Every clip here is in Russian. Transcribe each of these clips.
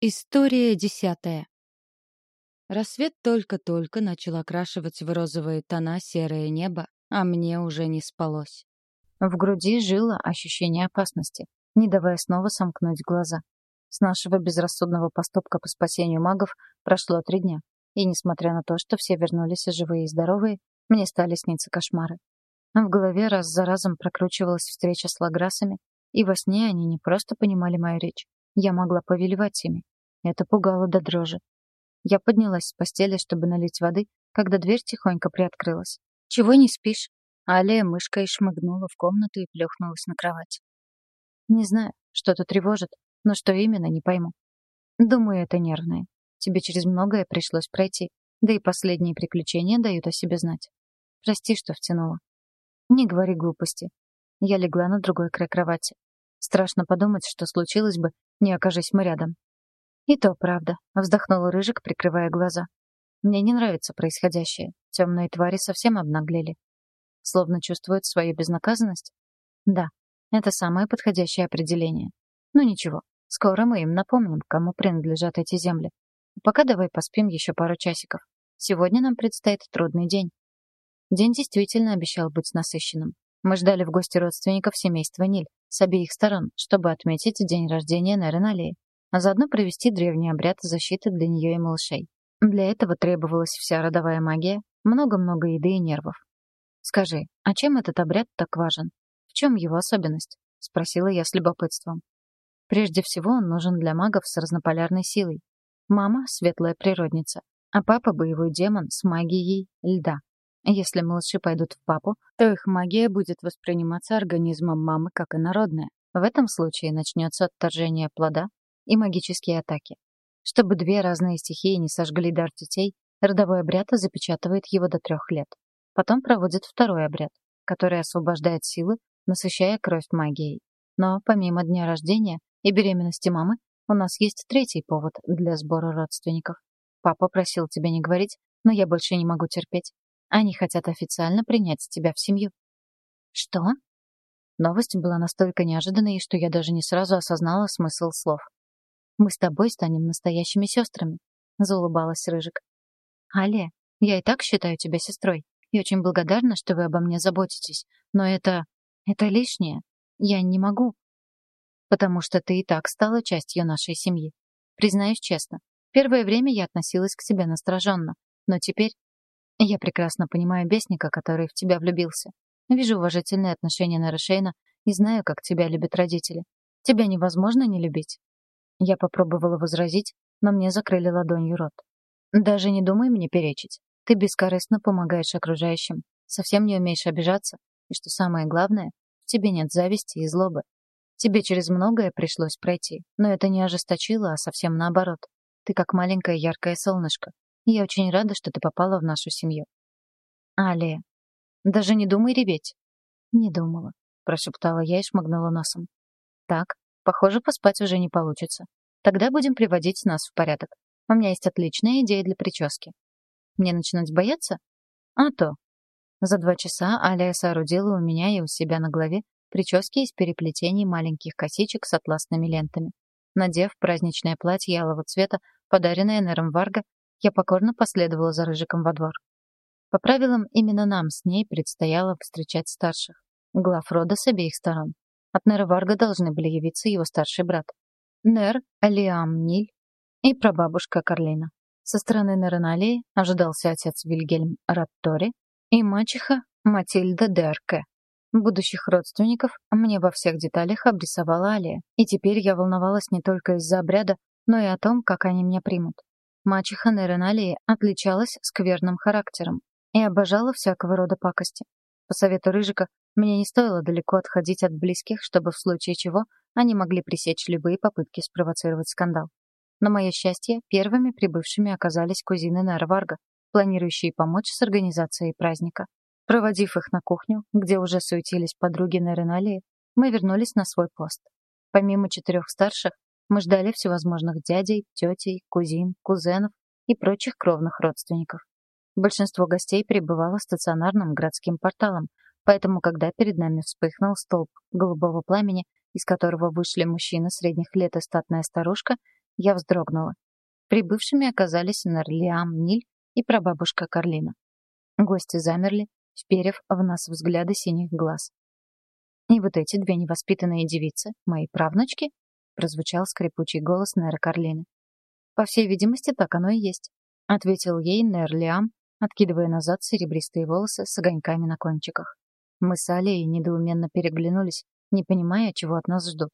История десятая. Рассвет только-только начал окрашивать в розовые тона серое небо, а мне уже не спалось. В груди жило ощущение опасности, не давая снова сомкнуть глаза. С нашего безрассудного поступка по спасению магов прошло три дня, и несмотря на то, что все вернулись живые и здоровые, мне стали сниться кошмары. В голове раз за разом прокручивалась встреча с лаграсами, и во сне они не просто понимали мою речь, я могла повелевать ими. Это пугало до дрожи. Я поднялась с постели, чтобы налить воды, когда дверь тихонько приоткрылась. «Чего не спишь?» Алия мышкой шмыгнула в комнату и плюхнулась на кровать. «Не знаю, что-то тревожит, но что именно, не пойму. Думаю, это нервное. Тебе через многое пришлось пройти, да и последние приключения дают о себе знать. Прости, что втянула. Не говори глупости. Я легла на другой край кровати. Страшно подумать, что случилось бы, не окажись мы рядом. И то правда, вздохнул Рыжик, прикрывая глаза. Мне не нравится происходящее. Темные твари совсем обнаглели. Словно чувствуют свою безнаказанность? Да, это самое подходящее определение. Ну ничего, скоро мы им напомним, кому принадлежат эти земли. Пока давай поспим еще пару часиков. Сегодня нам предстоит трудный день. День действительно обещал быть насыщенным. Мы ждали в гости родственников семейства Ниль с обеих сторон, чтобы отметить день рождения Нереналии, а заодно провести древний обряд защиты для нее и малышей. Для этого требовалась вся родовая магия, много-много еды и нервов. «Скажи, а чем этот обряд так важен? В чем его особенность?» — спросила я с любопытством. Прежде всего, он нужен для магов с разнополярной силой. Мама — светлая природница, а папа — боевой демон с магией льда. Если малыши пойдут в папу, то их магия будет восприниматься организмом мамы как инородная. В этом случае начнется отторжение плода и магические атаки. Чтобы две разные стихии не сожгли дар детей, родовой обряд запечатывает его до трех лет. Потом проводит второй обряд, который освобождает силы, насыщая кровь магией. Но помимо дня рождения и беременности мамы, у нас есть третий повод для сбора родственников. Папа просил тебя не говорить, но я больше не могу терпеть. Они хотят официально принять тебя в семью». «Что?» Новость была настолько неожиданной, что я даже не сразу осознала смысл слов. «Мы с тобой станем настоящими сестрами», — заулыбалась Рыжик. «Але, я и так считаю тебя сестрой, и очень благодарна, что вы обо мне заботитесь, но это... это лишнее. Я не могу. Потому что ты и так стала частью нашей семьи. Признаюсь честно, первое время я относилась к тебе настороженно, но теперь я прекрасно понимаю бесника, который в тебя влюбился. Вижу уважительные отношения Нарышейна и знаю, как тебя любят родители. Тебя невозможно не любить. Я попробовала возразить, но мне закрыли ладонью рот. Даже не думай мне перечить. Ты бескорыстно помогаешь окружающим, совсем не умеешь обижаться, и что самое главное, в тебе нет зависти и злобы. Тебе через многое пришлось пройти, но это не ожесточило, а совсем наоборот. Ты как маленькое яркое солнышко, я очень рада, что ты попала в нашу семью. Алия, даже не думай реветь. Не думала, прошептала я и шмыгнула носом. Так, похоже, поспать уже не получится. Тогда будем приводить нас в порядок. У меня есть отличная идея для прически. Мне начинать бояться? А то. За два часа Алия соорудила у меня и у себя на голове прически из переплетений маленьких косичек с атласными лентами. Надев праздничное платье алого цвета, подаренное Нером Варга, я покорно последовала за Рыжиком во двор. По правилам, именно нам с ней предстояло встречать старших, глав рода с обеих сторон. От Нера Варга должны были явиться его старший брат. Нер Алиам Ниль и прабабушка Карлина. Со стороны Нереналии ожидался отец Вильгельм Раттори и мачеха Матильда Дерке. Будущих родственников мне во всех деталях обрисовала Алия, и теперь я волновалась не только из-за обряда, но и о том, как они меня примут. Мачеха Нереналии отличалась скверным характером и обожала всякого рода пакости. По совету Рыжика, мне не стоило далеко отходить от близких, чтобы в случае чего они могли пресечь любые попытки спровоцировать скандал. На мое счастье, первыми прибывшими оказались кузины Нарварга, планирующие помочь с организацией праздника. Проводив их на кухню, где уже суетились подруги Нереналии, мы вернулись на свой пост. Помимо четырех старших, мы ждали всевозможных дядей, тетей, кузин, кузенов и прочих кровных родственников. Большинство гостей пребывало стационарным городским порталом, поэтому, когда перед нами вспыхнул столб голубого пламени, из которого вышли мужчина средних лет и статная старушка, Я вздрогнула. Прибывшими оказались Нарлиам Ниль и прабабушка Карлина. Гости замерли, вперев в нас взгляды синих глаз. «И вот эти две невоспитанные девицы, мои правнучки?» Прозвучал скрипучий голос Нера Карлины. «По всей видимости, так оно и есть», — ответил ей Нер Лиам, откидывая назад серебристые волосы с огоньками на кончиках. Мы с Алией недоуменно переглянулись, не понимая, чего от нас ждут.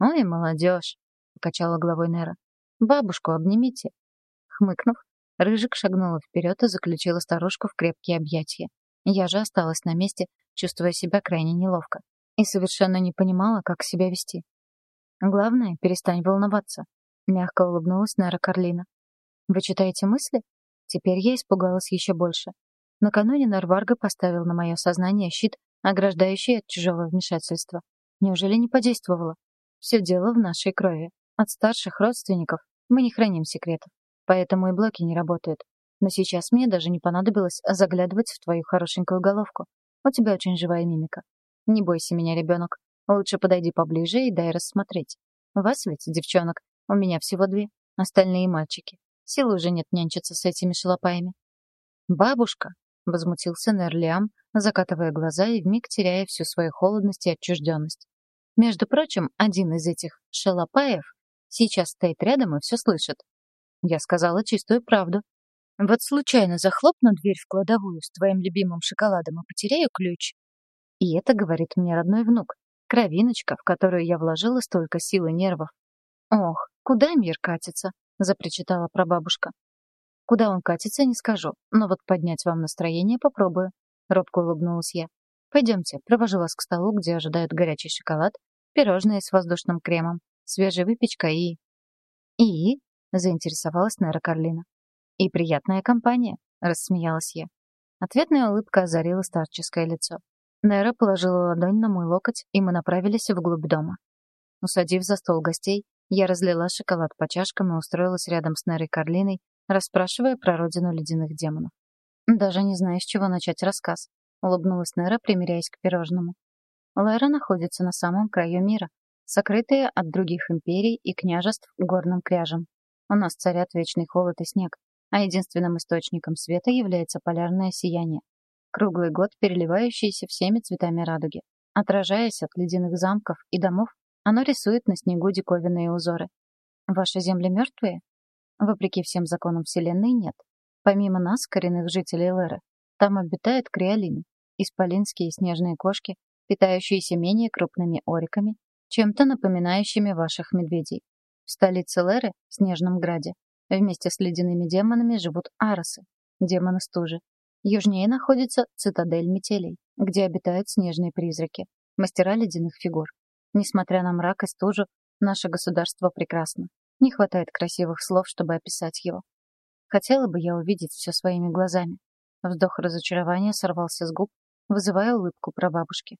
«Ой, молодежь!» — покачала головой Нера. «Бабушку обнимите!» Хмыкнув, Рыжик шагнула вперед и заключила старушку в крепкие объятия. Я же осталась на месте, чувствуя себя крайне неловко. И совершенно не понимала, как себя вести. «Главное, перестань волноваться», — мягко улыбнулась Нера Карлина. «Вы читаете мысли?» Теперь я испугалась еще больше. Накануне Нарварга поставил на мое сознание щит, ограждающий от чужого вмешательства. Неужели не подействовало? Все дело в нашей крови. От старших родственников мы не храним секретов, поэтому и блоки не работают. Но сейчас мне даже не понадобилось заглядывать в твою хорошенькую головку. У тебя очень живая мимика. Не бойся меня, ребенок. Лучше подойди поближе и дай рассмотреть. Вас ведь, девчонок, у меня всего две, остальные мальчики. Сил уже нет нянчиться с этими шалопаями. «Бабушка!» — возмутился Нерлиам, закатывая глаза и вмиг теряя всю свою холодность и отчужденность. Между прочим, один из этих шалопаев сейчас стоит рядом и все слышит. Я сказала чистую правду. Вот случайно захлопну дверь в кладовую с твоим любимым шоколадом и потеряю ключ. И это говорит мне родной внук, кровиночка, в которую я вложила столько сил и нервов. Ох, куда мир катится? — запричитала прабабушка. «Куда он катится, не скажу, но вот поднять вам настроение попробую», — робко улыбнулась я. «Пойдемте, провожу вас к столу, где ожидают горячий шоколад, пирожные с воздушным кремом, свежая выпечка и...» «И?» — заинтересовалась Нера Карлина. «И приятная компания», — рассмеялась я. Ответная улыбка озарила старческое лицо. Нера положила ладонь на мой локоть, и мы направились вглубь дома. Усадив за стол гостей, я разлила шоколад по чашкам и устроилась рядом с Нерой Карлиной, расспрашивая про родину ледяных демонов. «Даже не знаю, с чего начать рассказ», — улыбнулась Нера, примиряясь к пирожному. Лера находится на самом краю мира, сокрытая от других империй и княжеств горным кряжем. У нас царят вечный холод и снег, а единственным источником света является полярное сияние, круглый год переливающееся всеми цветами радуги. Отражаясь от ледяных замков и домов, оно рисует на снегу диковинные узоры. Ваши земли мертвые? Вопреки всем законам Вселенной, нет. Помимо нас, коренных жителей Леры, там обитают криолины, исполинские снежные кошки, питающиеся менее крупными ориками, чем-то напоминающими ваших медведей. В столице Леры, Снежном Граде, вместе с ледяными демонами живут аросы, демоны стужи. Южнее находится цитадель метелей, где обитают снежные призраки, мастера ледяных фигур. Несмотря на мрак и стужу, наше государство прекрасно. Не хватает красивых слов, чтобы описать его. Хотела бы я увидеть все своими глазами. Вздох разочарования сорвался с губ, вызывая улыбку прабабушки.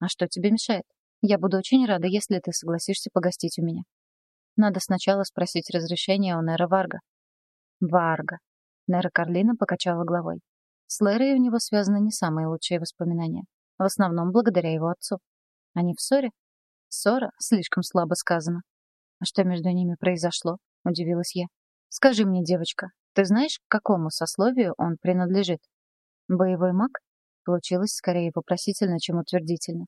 «А что тебе мешает? Я буду очень рада, если ты согласишься погостить у меня. Надо сначала спросить разрешения у Нера Варга». «Варга». Нера Карлина покачала головой. С Лерой у него связаны не самые лучшие воспоминания. В основном благодаря его отцу. Они в ссоре? Ссора слишком слабо сказано. А что между ними произошло? Удивилась я. Скажи мне, девочка, ты знаешь, к какому сословию он принадлежит? Боевой маг? Получилось скорее вопросительно, чем утвердительно.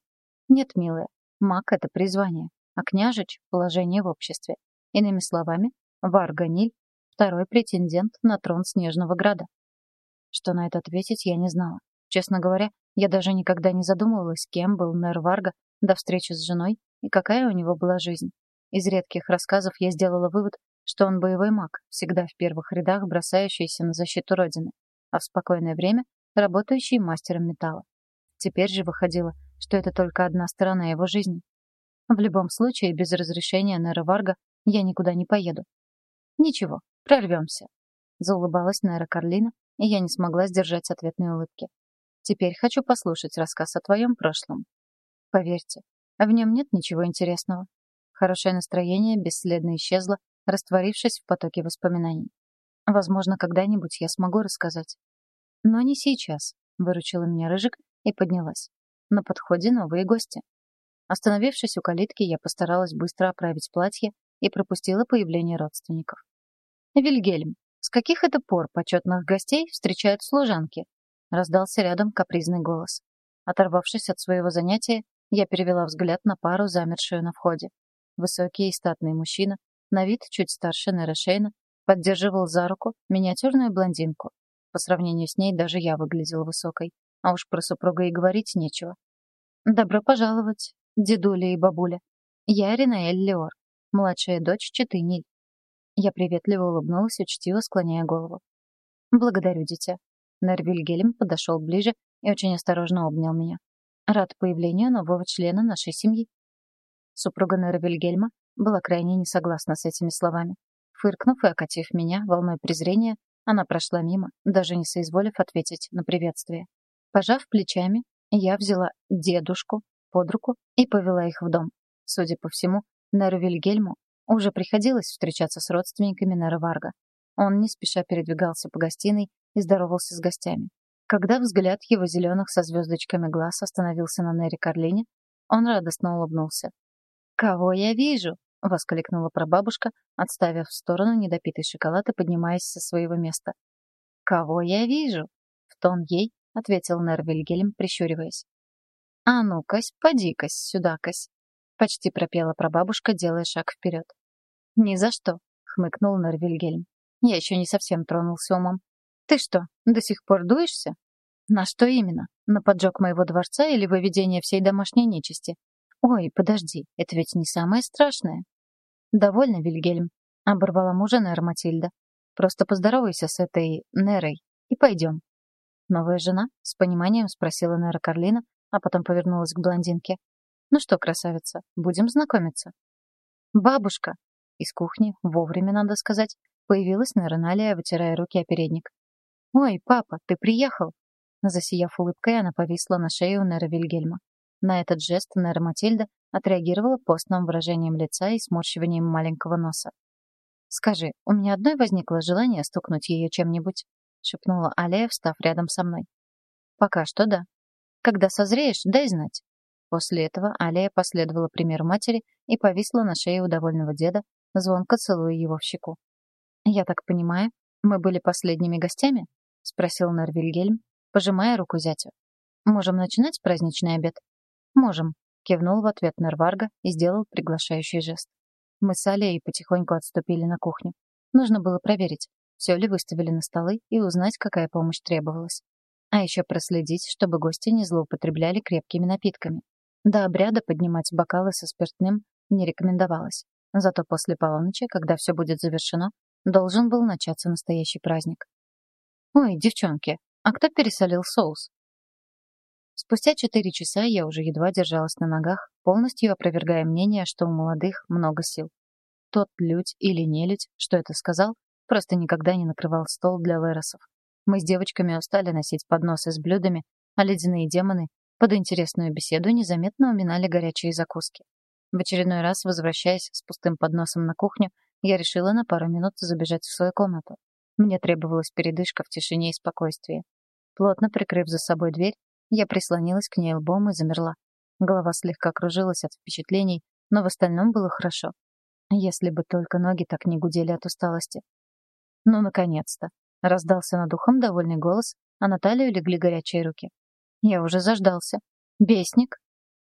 Нет, милая, маг — это призвание, а княжич — положение в обществе. Иными словами, Варганиль — второй претендент на трон Снежного Града. Что на это ответить, я не знала. Честно говоря, я даже никогда не задумывалась, кем был Нер Варга до встречи с женой и какая у него была жизнь. Из редких рассказов я сделала вывод, что он боевой маг, всегда в первых рядах бросающийся на защиту Родины, а в спокойное время работающий мастером металла. Теперь же выходило, что это только одна сторона его жизни. В любом случае, без разрешения Нера Варга я никуда не поеду. Ничего, прорвемся. Заулыбалась Нера Карлина, и я не смогла сдержать ответной улыбки. Теперь хочу послушать рассказ о твоем прошлом. Поверьте, в нем нет ничего интересного. Хорошее настроение бесследно исчезло, растворившись в потоке воспоминаний. Возможно, когда-нибудь я смогу рассказать. Но не сейчас, выручила меня Рыжик и поднялась. На подходе новые гости. Остановившись у калитки, я постаралась быстро оправить платье и пропустила появление родственников. «Вильгельм, с каких это пор почетных гостей встречают служанки?» раздался рядом капризный голос. Оторвавшись от своего занятия, я перевела взгляд на пару, замершую на входе. Высокий и статный мужчина, на вид чуть старше Нэра Шейна, поддерживал за руку миниатюрную блондинку. По сравнению с ней даже я выглядела высокой, а уж про супруга и говорить нечего. «Добро пожаловать, дедуля и бабуля. Я Ринаэль Леор, младшая дочь Четыниль». Я приветливо улыбнулась, учтиво склоняя голову. «Благодарю, дитя». Нэр Вильгельм подошел ближе и очень осторожно обнял меня. «Рад появлению нового члена нашей семьи». Супруга Нэра Вильгельма была крайне не согласна с этими словами. Фыркнув и окатив меня волной презрения, она прошла мимо, даже не соизволив ответить на приветствие. Пожав плечами, я взяла дедушку под руку и повела их в дом. Судя по всему, Неру уже приходилось встречаться с родственниками Нера Варга. Он не спеша передвигался по гостиной и здоровался с гостями. Когда взгляд его зеленых со звездочками глаз остановился на Нере Карлине, он радостно улыбнулся. «Кого я вижу?» — воскликнула прабабушка, отставив в сторону недопитый шоколад и поднимаясь со своего места. «Кого я вижу?» — в тон ей ответил Нер Вильгельм, прищуриваясь. «А ну-кась, поди-кась сюда-кась!» — почти пропела прабабушка, делая шаг вперед. «Ни за что!» — хмыкнул Нер Вильгельм. «Я еще не совсем тронулся умом. Ты что, до сих пор дуешься?» «На что именно? На поджог моего дворца или выведение всей домашней нечисти?» «Ой, подожди, это ведь не самое страшное». «Довольно, Вильгельм», — оборвала мужа Нер Матильда. «Просто поздоровайся с этой Нерой и пойдем. «Новая жена?» — с пониманием спросила Нера Карлина, а потом повернулась к блондинке. «Ну что, красавица, будем знакомиться?» «Бабушка!» Из кухни, вовремя, надо сказать, появилась Нера Налия, вытирая руки о передник. «Ой, папа, ты приехал!» Засияв улыбкой, она повисла на шею Нера Вильгельма. На этот жест Нера Матильда отреагировала постным выражением лица и сморщиванием маленького носа. «Скажи, у меня одной возникло желание стукнуть ее чем-нибудь?» шепнула Алия, встав рядом со мной. «Пока что да. Когда созреешь, дай знать». После этого Алия последовала примеру матери и повисла на шее у довольного деда, звонко целуя его в щеку. «Я так понимаю, мы были последними гостями?» — спросил Нервильгельм, пожимая руку зятю. «Можем начинать праздничный обед?» «Можем», — кивнул в ответ Нерварга и сделал приглашающий жест. Мы с Алией потихоньку отступили на кухню. Нужно было проверить, все ли выставили на столы и узнать, какая помощь требовалась. А еще проследить, чтобы гости не злоупотребляли крепкими напитками. До обряда поднимать бокалы со спиртным не рекомендовалось. Зато после полуночи, когда все будет завершено, должен был начаться настоящий праздник. «Ой, девчонки, а кто пересолил соус?» Спустя четыре часа я уже едва держалась на ногах, полностью опровергая мнение, что у молодых много сил. Тот людь или нелюдь, что это сказал, Просто никогда не накрывал стол для леросов. Мы с девочками устали носить подносы с блюдами, а ледяные демоны под интересную беседу незаметно уминали горячие закуски. В очередной раз, возвращаясь с пустым подносом на кухню, я решила на пару минут забежать в свою комнату. Мне требовалась передышка в тишине и спокойствии. Плотно прикрыв за собой дверь, я прислонилась к ней лбом и замерла. Голова слегка кружилась от впечатлений, но в остальном было хорошо. Если бы только ноги так не гудели от усталости. «Ну, наконец-то!» — раздался над ухом довольный голос, а на талию легли горячие руки. «Я уже заждался. Бесник!»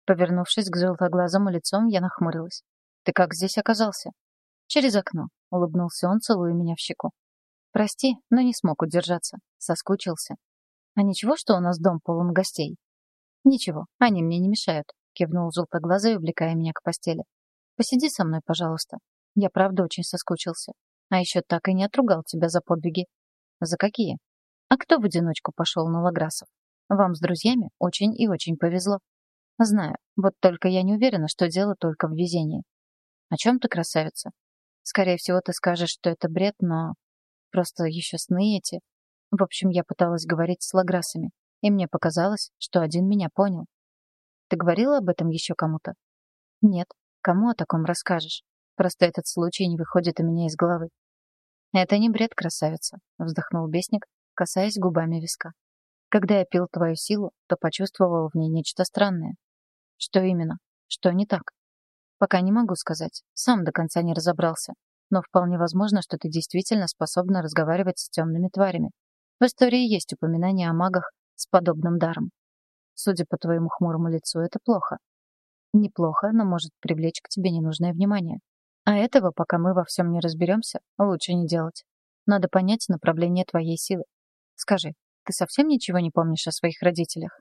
Повернувшись к золотоглазому лицом, я нахмурилась. «Ты как здесь оказался?» «Через окно», — улыбнулся он, целуя меня в щеку. «Прости, но не смог удержаться. Соскучился. А ничего, что у нас дом полон гостей?» «Ничего, они мне не мешают», — кивнул желтоглазый, увлекая меня к постели. «Посиди со мной, пожалуйста. Я правда очень соскучился. А еще так и не отругал тебя за подвиги. За какие? А кто в одиночку пошел на Лаграсов? Вам с друзьями очень и очень повезло. Знаю, вот только я не уверена, что дело только в везении. О чем ты, красавица? Скорее всего, ты скажешь, что это бред, но... Просто еще сны эти. В общем, я пыталась говорить с Лаграсами, и мне показалось, что один меня понял. Ты говорила об этом еще кому-то? Нет. Кому о таком расскажешь? Просто этот случай не выходит у меня из головы. «Это не бред, красавица», — вздохнул бесник, касаясь губами виска. «Когда я пил твою силу, то почувствовал в ней нечто странное». «Что именно? Что не так?» Пока не могу сказать. Сам до конца не разобрался. Но вполне возможно, что ты действительно способна разговаривать с темными тварями. В истории есть упоминание о магах с подобным даром. Судя по твоему хмурому лицу, это плохо. Неплохо, но может привлечь к тебе ненужное внимание. А этого, пока мы во всем не разберемся, лучше не делать. Надо понять направление твоей силы. Скажи, ты совсем ничего не помнишь о своих родителях?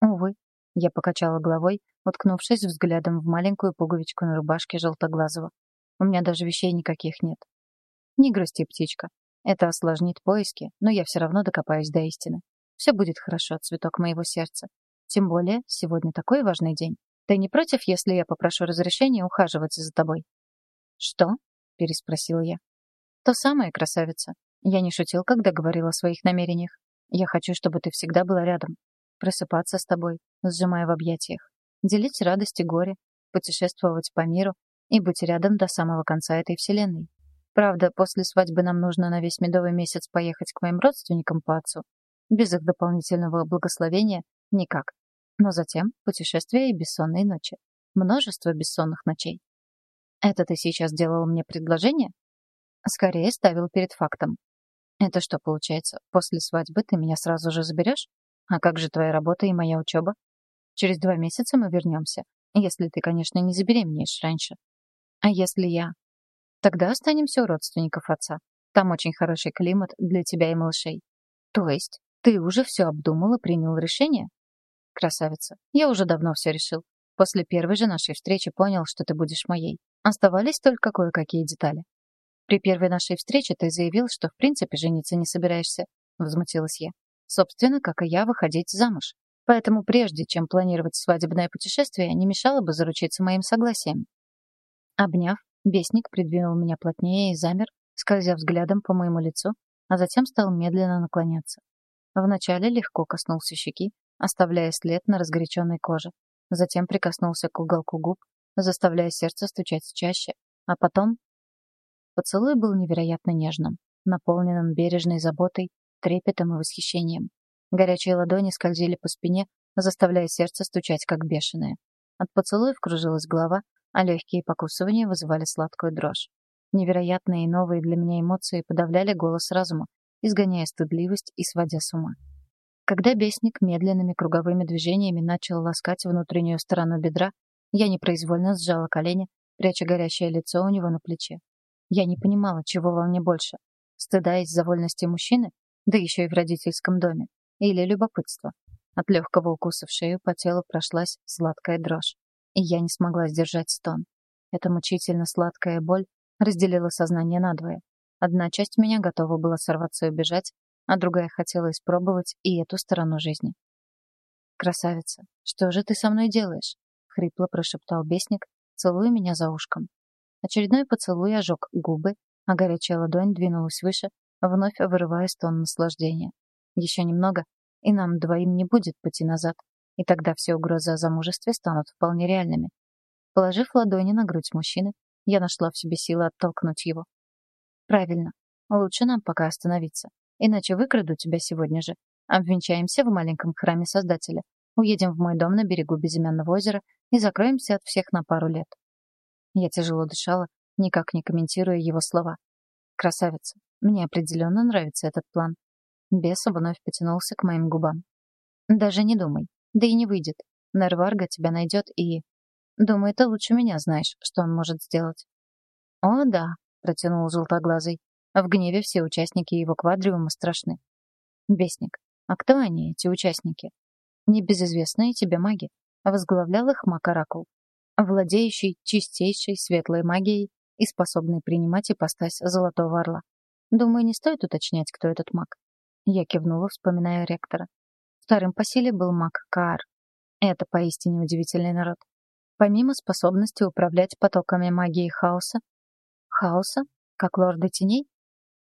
Увы, я покачала головой, уткнувшись взглядом в маленькую пуговичку на рубашке желтоглазого. У меня даже вещей никаких нет. Не грусти, птичка. Это осложнит поиски, но я все равно докопаюсь до истины. Все будет хорошо, цветок моего сердца. Тем более, сегодня такой важный день. Ты не против, если я попрошу разрешения ухаживать за тобой? Что? переспросила я. То самое, красавица. Я не шутил, когда говорил о своих намерениях. Я хочу, чтобы ты всегда была рядом. Просыпаться с тобой, сжимая в объятиях. Делить радость и горе, путешествовать по миру и быть рядом до самого конца этой вселенной. Правда, после свадьбы нам нужно на весь медовый месяц поехать к моим родственникам по отцу, без их дополнительного благословения никак. Но затем путешествия и бессонные ночи. Множество бессонных ночей. Это ты сейчас делал мне предложение? Скорее ставил перед фактом. Это что получается? После свадьбы ты меня сразу же заберешь? А как же твоя работа и моя учеба? Через два месяца мы вернемся. Если ты, конечно, не забеременеешь раньше. А если я? Тогда останемся у родственников отца. Там очень хороший климат для тебя и малышей. То есть ты уже все обдумал и принял решение? Красавица, я уже давно все решил. После первой же нашей встречи понял, что ты будешь моей. Оставались только кое-какие детали. При первой нашей встрече ты заявил, что в принципе жениться не собираешься. Возмутилась я. Собственно, как и я, выходить замуж. Поэтому прежде, чем планировать свадебное путешествие, не мешало бы заручиться моим согласием. Обняв, бесник придвинул меня плотнее и замер, скользя взглядом по моему лицу, а затем стал медленно наклоняться. Вначале легко коснулся щеки, оставляя след на разгоряченной коже. Затем прикоснулся к уголку губ, заставляя сердце стучать чаще, а потом... Поцелуй был невероятно нежным, наполненным бережной заботой, трепетом и восхищением. Горячие ладони скользили по спине, заставляя сердце стучать как бешеное. От поцелуев кружилась голова, а легкие покусывания вызывали сладкую дрожь. Невероятные и новые для меня эмоции подавляли голос разума, изгоняя стыдливость и сводя с ума. Когда бесник медленными круговыми движениями начал ласкать внутреннюю сторону бедра, я непроизвольно сжала колени, пряча горящее лицо у него на плече. Я не понимала, чего во мне больше. Стыда из-за вольности мужчины, да еще и в родительском доме, или любопытство. От легкого укуса в шею по телу прошлась сладкая дрожь, и я не смогла сдержать стон. Эта мучительно сладкая боль разделила сознание надвое. Одна часть меня готова была сорваться и убежать, а другая хотела испробовать и эту сторону жизни. «Красавица, что же ты со мной делаешь?» — хрипло прошептал бесник, целуя меня за ушком. Очередной поцелуй ожег губы, а горячая ладонь двинулась выше, вновь вырывая стон наслаждения. Еще немного, и нам двоим не будет пути назад, и тогда все угрозы о замужестве станут вполне реальными. Положив ладони на грудь мужчины, я нашла в себе силы оттолкнуть его. Правильно. Лучше нам пока остановиться. Иначе выкраду тебя сегодня же. Обвенчаемся в маленьком храме Создателя. Уедем в мой дом на берегу безымянного озера и закроемся от всех на пару лет. Я тяжело дышала, никак не комментируя его слова. Красавица. Мне определенно нравится этот план. Бес вновь потянулся к моим губам. Даже не думай. Да и не выйдет. Нерварга тебя найдет и... Думаю, ты лучше меня знаешь, что он может сделать. О, да, протянул желтоглазый. В гневе все участники его квадриума страшны. Бесник. А кто они, эти участники? Небезызвестные тебе маги. Возглавлял их маг Оракул. Владеющий чистейшей светлой магией и способный принимать ипостась Золотого Орла. Думаю, не стоит уточнять, кто этот маг. Я кивнула, вспоминая ректора. Вторым по силе был маг Каар. Это поистине удивительный народ. Помимо способности управлять потоками магии хаоса, Хаоса? Как лорды теней?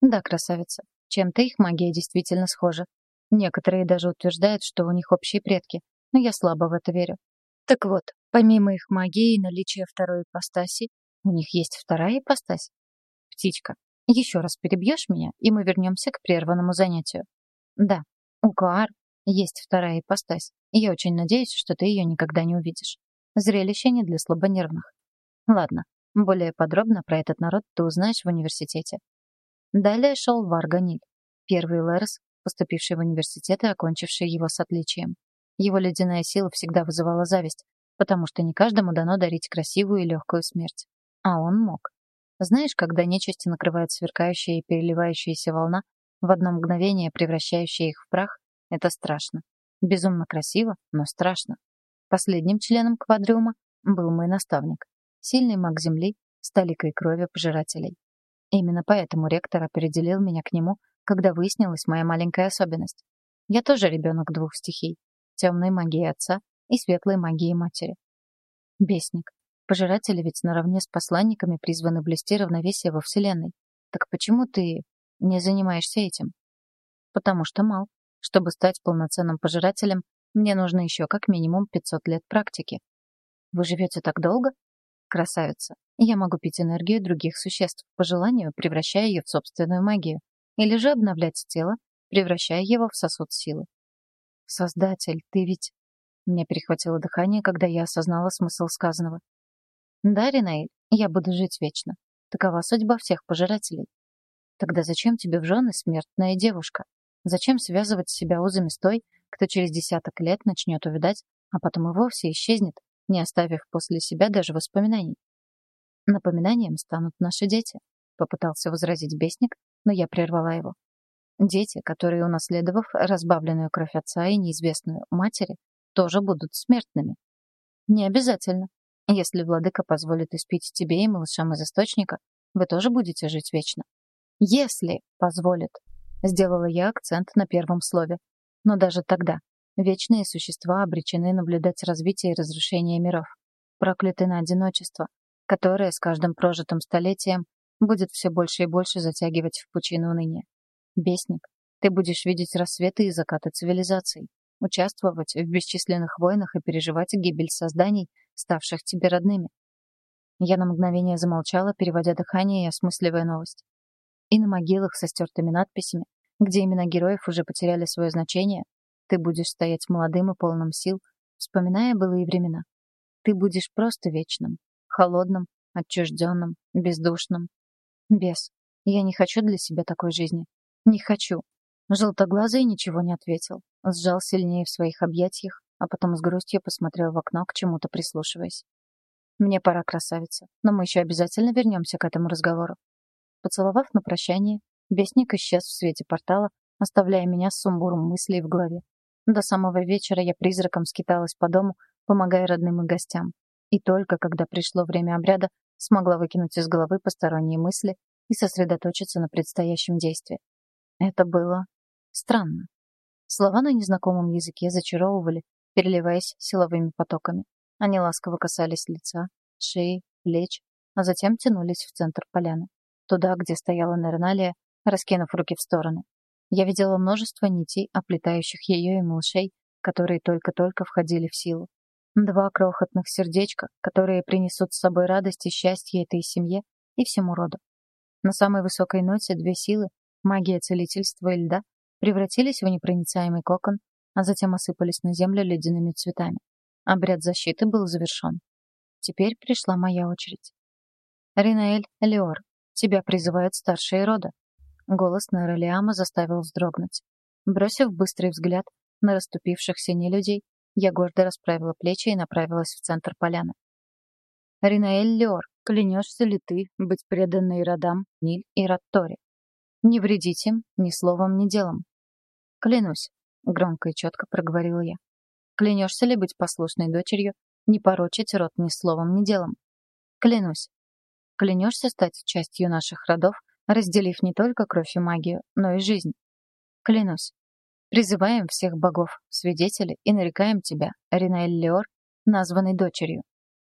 Да, красавица. Чем-то их магия действительно схожа. Некоторые даже утверждают, что у них общие предки, но я слабо в это верю. Так вот, помимо их магии и наличия второй ипостаси, у них есть вторая ипостась. Птичка, еще раз перебьешь меня, и мы вернемся к прерванному занятию. Да, у Каар есть вторая ипостась, я очень надеюсь, что ты ее никогда не увидишь. Зрелище не для слабонервных. Ладно, более подробно про этот народ ты узнаешь в университете. Далее шел Варганиль, первый Лерс, поступивший в университет и окончивший его с отличием. Его ледяная сила всегда вызывала зависть, потому что не каждому дано дарить красивую и легкую смерть. А он мог. Знаешь, когда нечисти накрывает сверкающая и переливающаяся волна, в одно мгновение превращающая их в прах, это страшно. Безумно красиво, но страшно. Последним членом квадриума был мой наставник. Сильный маг Земли с толикой крови пожирателей. Именно поэтому ректор определил меня к нему, когда выяснилась моя маленькая особенность. Я тоже ребенок двух стихий. Темной магии отца и светлой магии матери. Бесник. Пожиратели ведь наравне с посланниками призваны блести равновесие во Вселенной. Так почему ты не занимаешься этим? Потому что мал. Чтобы стать полноценным пожирателем, мне нужно еще как минимум 500 лет практики. Вы живете так долго? Красавица. Я могу пить энергию других существ, по желанию превращая ее в собственную магию. Или же обновлять тело, превращая его в сосуд силы. Создатель, ты ведь... Мне перехватило дыхание, когда я осознала смысл сказанного. Да, Ринаэль, я буду жить вечно. Такова судьба всех пожирателей. Тогда зачем тебе в жены смертная девушка? Зачем связывать себя узами с той, кто через десяток лет начнет увидать, а потом и вовсе исчезнет, не оставив после себя даже воспоминаний? Напоминанием станут наши дети, попытался возразить бесник, но я прервала его. Дети, которые, унаследовав разбавленную кровь отца и неизвестную матери, тоже будут смертными. Не обязательно, если владыка позволит испить тебе и малышам из источника, вы тоже будете жить вечно. Если позволит. Сделала я акцент на первом слове. Но даже тогда вечные существа обречены наблюдать развитие и разрушение миров. Прокляты на одиночество, которое с каждым прожитым столетием будет все больше и больше затягивать в пучину уныния. Бесник, ты будешь видеть рассветы и закаты цивилизаций, участвовать в бесчисленных войнах и переживать гибель созданий, ставших тебе родными. Я на мгновение замолчала, переводя дыхание и осмысливая новость. И на могилах со стертыми надписями, где имена героев уже потеряли свое значение, ты будешь стоять молодым и полным сил, вспоминая былые времена. Ты будешь просто вечным, холодным, отчужденным, бездушным. Без. Я не хочу для себя такой жизни. Не хочу. Желтоглазый ничего не ответил. Сжал сильнее в своих объятиях, а потом с грустью посмотрел в окно, к чему-то прислушиваясь. «Мне пора, красавица, но мы еще обязательно вернемся к этому разговору». Поцеловав на прощание, бесник исчез в свете портала, оставляя меня с сумбуром мыслей в голове. До самого вечера я призраком скиталась по дому, помогая родным и гостям. И только когда пришло время обряда, смогла выкинуть из головы посторонние мысли и сосредоточиться на предстоящем действии. Это было странно. Слова на незнакомом языке зачаровывали, переливаясь силовыми потоками. Они ласково касались лица, шеи, плеч, а затем тянулись в центр поляны, туда, где стояла Нерналия, раскинув руки в стороны. Я видела множество нитей, оплетающих ее и малышей, которые только-только входили в силу. Два крохотных сердечка, которые принесут с собой радость и счастье этой семье и всему роду. На самой высокой ноте две силы, магия целительства и льда, превратились в непроницаемый кокон, а затем осыпались на землю ледяными цветами. Обряд защиты был завершен. Теперь пришла моя очередь. «Ринаэль Леор, тебя призывают старшие рода». Голос Нералиама заставил вздрогнуть. Бросив быстрый взгляд на расступившихся нелюдей, я гордо расправила плечи и направилась в центр поляны. «Ринаэль Леор, клянешься ли ты быть преданной родам Ниль и Раттори? Не вредить им ни словом, ни делом». «Клянусь», — громко и четко проговорила я. «Клянешься ли быть послушной дочерью, не порочить род ни словом, ни делом?» «Клянусь». «Клянешься стать частью наших родов, разделив не только кровь и магию, но и жизнь?» «Клянусь». Призываем всех богов, свидетели, и нарекаем тебя, Ринаэль Леор, названной дочерью.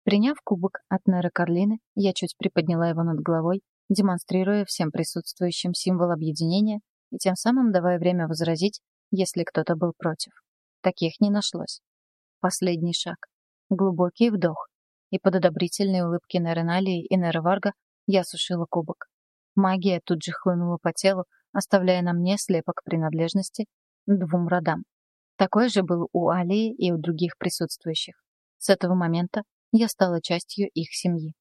Приняв кубок от Неры Карлины, я чуть приподняла его над головой, демонстрируя всем присутствующим символ объединения и тем самым давая время возразить, если кто-то был против. Таких не нашлось. Последний шаг. Глубокий вдох. И под одобрительные улыбки Нереналии и Нерварга я сушила кубок. Магия тут же хлынула по телу, оставляя на мне слепок принадлежности двум родам. Такой же был у Алии и у других присутствующих. С этого момента я стала частью их семьи.